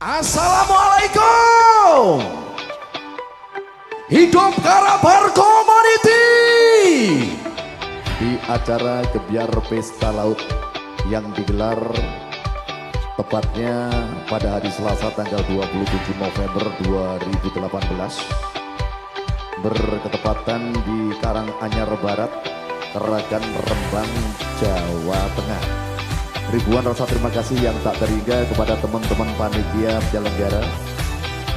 Assalamualaikum Hidup Karabar Community Di acara Gebiar Pesta Laut yang digelar tepatnya pada hari Selasa tanggal 27 November 2018 berketepatan di Karanganyar Barat, Keragan Rembang, Jawa Tengah. Ribuan rasa terima kasih yang tak terhingga kepada teman-teman panitia penyelenggara.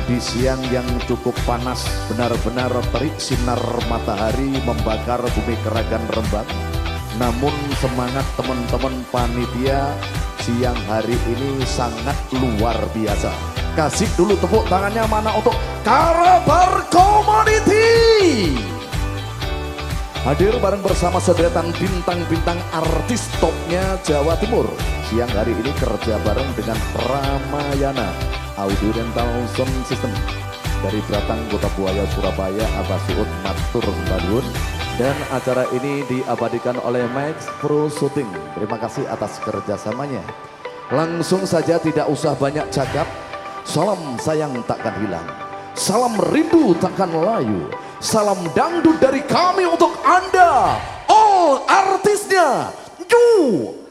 Di siang yang cukup panas benar-benar terik sinar matahari membakar bumi Keragan Rembang namun semangat teman-teman panitia siang hari ini sangat luar biasa. Kasih dulu tepuk tangannya mana untuk Karabar Community Hadir bareng bersama sederetan bintang-bintang artis topnya Jawa Timur. Siang hari ini kerja bareng dengan Ramayana Audio Rental Sound System dari Beratang Kota Buaya Surabaya Abah Suud Matur Sembadun dan acara ini diabadikan oleh Max Pro Shooting. Terima kasih atas kerjasamanya. Langsung saja tidak usah banyak cakap. Salam sayang takkan hilang. Salam rindu takkan layu. Salam dangdut dari kami untuk Anda. All artisnya. You